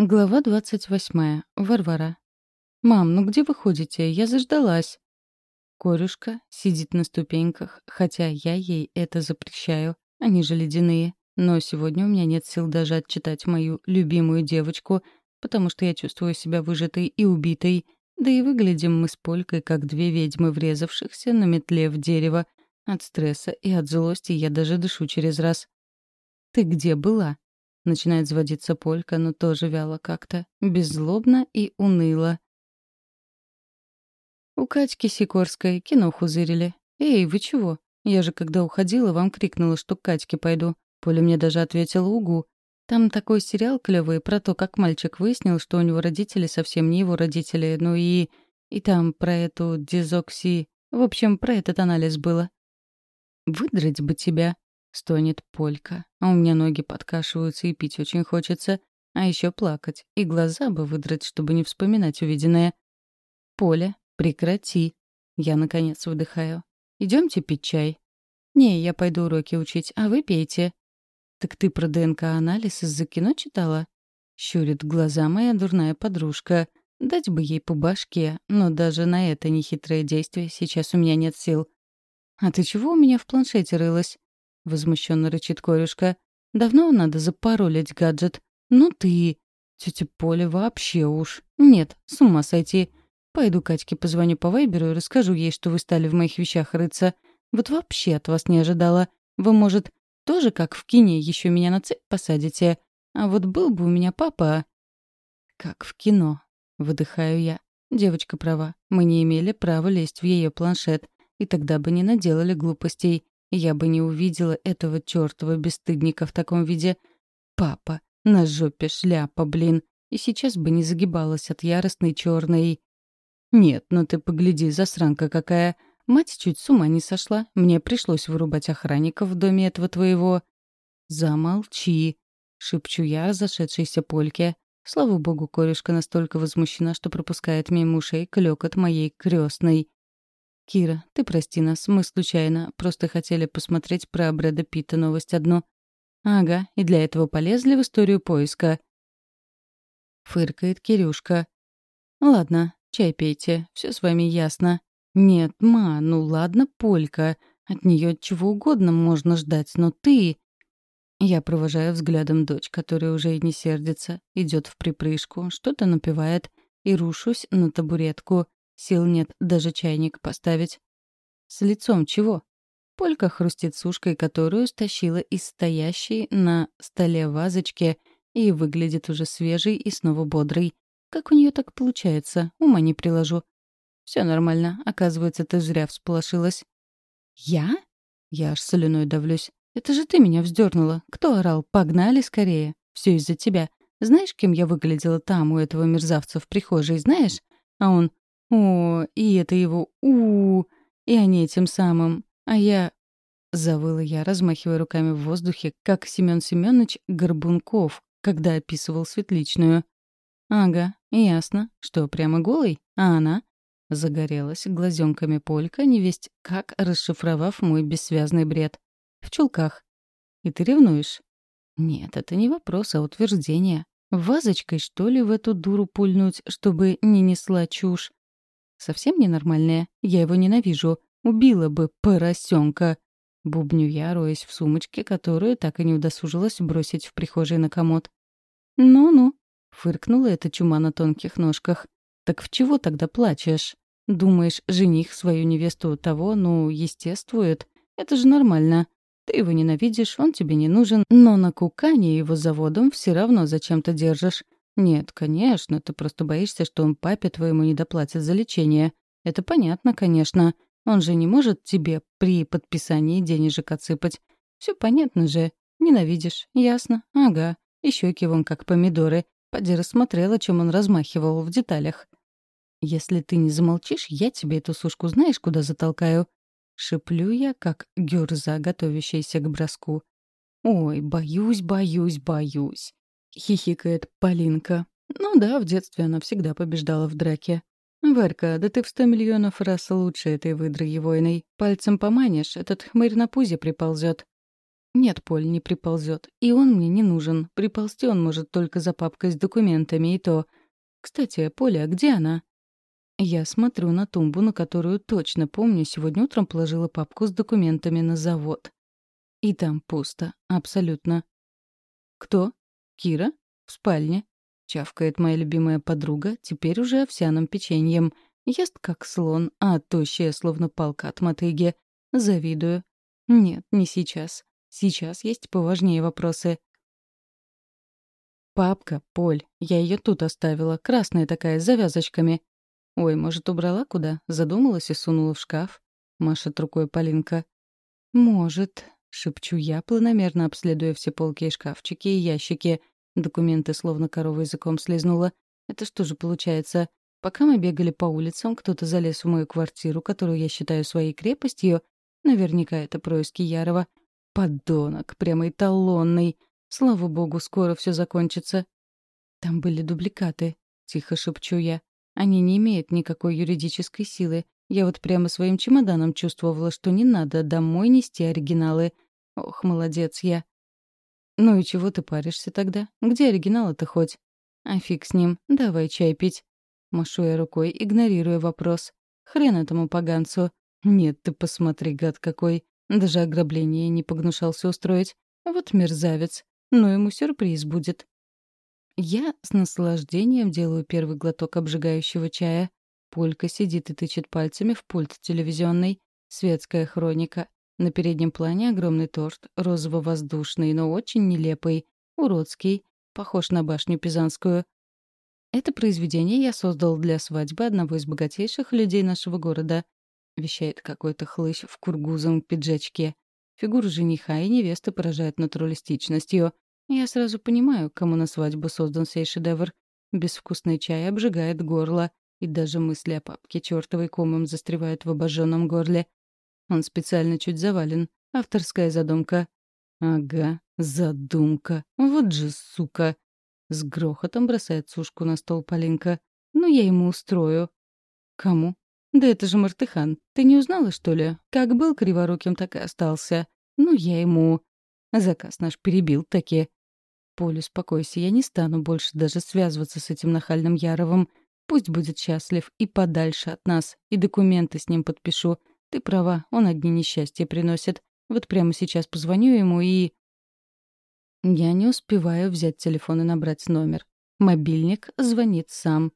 Глава двадцать восьмая. Варвара. «Мам, ну где вы ходите? Я заждалась». Корюшка сидит на ступеньках, хотя я ей это запрещаю. Они же ледяные. Но сегодня у меня нет сил даже отчитать мою любимую девочку, потому что я чувствую себя выжатой и убитой. Да и выглядим мы с Полькой, как две ведьмы, врезавшихся на метле в дерево. От стресса и от злости я даже дышу через раз. «Ты где была?» Начинает заводиться полька, но тоже вяло как-то. Беззлобно и уныло. У Катьки Сикорской киноху зырили. «Эй, вы чего? Я же, когда уходила, вам крикнула, что к Катьке пойду. Поля мне даже ответила «Угу». Там такой сериал клевый про то, как мальчик выяснил, что у него родители совсем не его родители, ну и... И там про эту дезокси... В общем, про этот анализ было. «Выдрать бы тебя», Стонет полька, а у меня ноги подкашиваются и пить очень хочется, а еще плакать, и глаза бы выдрать, чтобы не вспоминать увиденное. «Поля, прекрати!» Я, наконец, выдыхаю. Идемте пить чай?» «Не, я пойду уроки учить, а вы пейте». «Так ты про ДНК-анализ из-за кино читала?» Щурит глаза моя дурная подружка. Дать бы ей по башке, но даже на это нехитрое действие сейчас у меня нет сил. «А ты чего у меня в планшете рылась?» — возмущенно рычит корюшка. «Давно надо запаролить гаджет. Ну ты...» Тетя Поля вообще уж. Нет, с ума сойти. Пойду Катьке позвоню по Вайберу и расскажу ей, что вы стали в моих вещах рыться. Вот вообще от вас не ожидала. Вы, может, тоже, как в кине, еще меня на цепь посадите? А вот был бы у меня папа... Как в кино. Выдыхаю я. Девочка права. Мы не имели права лезть в ее планшет. И тогда бы не наделали глупостей. Я бы не увидела этого чёртова бесстыдника в таком виде. Папа, на жопе шляпа, блин. И сейчас бы не загибалась от яростной чёрной. Нет, ну ты погляди, засранка какая. Мать чуть с ума не сошла. Мне пришлось вырубать охранников в доме этого твоего. Замолчи, шепчу я зашедшейся польке. Слава богу, корешка настолько возмущена, что пропускает мимо ушей клёкот моей крестной. «Кира, ты прости нас, мы случайно, просто хотели посмотреть про Брэда Питта новость одну». «Ага, и для этого полезли в историю поиска». Фыркает Кирюшка. «Ладно, чай пейте, все с вами ясно». «Нет, ма, ну ладно, Полька, от нее чего угодно можно ждать, но ты...» Я провожаю взглядом дочь, которая уже и не сердится, идет в припрыжку, что-то напевает, и рушусь на табуретку — Сил нет даже чайник поставить. С лицом чего? Полька хрустит сушкой, которую стащила из стоящей на столе вазочки и выглядит уже свежей и снова бодрой. Как у нее так получается? Ума не приложу. Все нормально. Оказывается, ты зря всполошилась. Я? Я аж соляной давлюсь. Это же ты меня вздернула. Кто орал? Погнали скорее. Все из-за тебя. Знаешь, кем я выглядела там у этого мерзавца в прихожей, знаешь? А он о, и это его у, и они этим самым. А я... Завыла я, размахивая руками в воздухе, как Семён Семёныч Горбунков, когда описывал Светличную. «Ага, ясно. Что, прямо голый? А она?» Загорелась глазенками Полька, невесть, как расшифровав мой бессвязный бред. «В чулках. И ты ревнуешь?» «Нет, это не вопрос, а утверждение. Вазочкой, что ли, в эту дуру пульнуть, чтобы не несла чушь? Совсем ненормальная. Я его ненавижу. Убила бы поросенка. Бубню я, роясь в сумочке, которую так и не удосужилась бросить в прихожей на комод. «Ну-ну», — фыркнула эта чума на тонких ножках. «Так в чего тогда плачешь? Думаешь, жених свою невесту того, ну, естествует? Это же нормально. Ты его ненавидишь, он тебе не нужен, но на кукане его заводом все равно зачем-то держишь. «Нет, конечно, ты просто боишься, что он папе твоему не доплатит за лечение. Это понятно, конечно. Он же не может тебе при подписании денежек отсыпать. Все понятно же. Ненавидишь. Ясно. Ага. И щеки вон как помидоры. Поди рассмотрела, чем он размахивал в деталях. Если ты не замолчишь, я тебе эту сушку знаешь, куда затолкаю?» Шиплю я, как гюрза, готовящаяся к броску. «Ой, боюсь, боюсь, боюсь. — хихикает Полинка. Ну да, в детстве она всегда побеждала в драке. «Варька, да ты в сто миллионов раз лучше этой выдры егойной. Пальцем поманишь, этот хмырь на пузе приползет. «Нет, Поль, не приползет. И он мне не нужен. Приползти он может только за папкой с документами, и то... Кстати, Поля, где она?» Я смотрю на тумбу, на которую точно помню, сегодня утром положила папку с документами на завод. И там пусто. Абсолютно. «Кто? Кира? В спальне?» Чавкает моя любимая подруга, теперь уже овсяным печеньем. Ест как слон, а тощая, словно палка от мотыги. Завидую. Нет, не сейчас. Сейчас есть поважнее вопросы. «Папка, Поль, я ее тут оставила, красная такая, с завязочками». «Ой, может, убрала куда? Задумалась и сунула в шкаф?» — машет рукой Полинка. «Может», — шепчу я, планомерно обследуя все полки и шкафчики и ящики. Документы словно корова языком слезнула. Это что же получается? Пока мы бегали по улицам, кто-то залез в мою квартиру, которую я считаю своей крепостью. Наверняка это происки Ярова. Подонок, прямо эталонный. Слава богу, скоро все закончится. Там были дубликаты, тихо шепчу я. Они не имеют никакой юридической силы. Я вот прямо своим чемоданом чувствовала, что не надо домой нести оригиналы. Ох, молодец я. Ну и чего ты паришься тогда? Где оригиналы-то хоть? А фиг с ним, давай чай пить. Машу я рукой, игнорируя вопрос. Хрен этому поганцу. Нет, ты посмотри, гад какой. Даже ограбление не погнушался устроить. Вот мерзавец. Но ему сюрприз будет. Я с наслаждением делаю первый глоток обжигающего чая. Полька сидит и тычет пальцами в пульт телевизионный. Светская хроника. На переднем плане огромный торт, розово-воздушный, но очень нелепый, уродский, похож на башню Пизанскую. Это произведение я создал для свадьбы одного из богатейших людей нашего города. Вещает какой-то хлыщ в кургузом пиджачке. Фигуры жениха и невесты поражают натуралистичностью. Я сразу понимаю, кому на свадьбу создан сей шедевр. Безвкусный чай обжигает горло, и даже мысли о папке чертовой комом застревают в обожженном горле. Он специально чуть завален. Авторская задумка. Ага, задумка. Вот же сука. С грохотом бросает сушку на стол Полинка. Ну, я ему устрою. Кому? Да это же Мартыхан. Ты не узнала, что ли? Как был криворуким, так и остался. Ну, я ему... Заказ наш перебил таки. Поле, успокойся, я не стану больше даже связываться с этим нахальным Яровым. Пусть будет счастлив и подальше от нас, и документы с ним подпишу. Ты права, он одни несчастья приносит. Вот прямо сейчас позвоню ему и... Я не успеваю взять телефон и набрать номер. Мобильник звонит сам.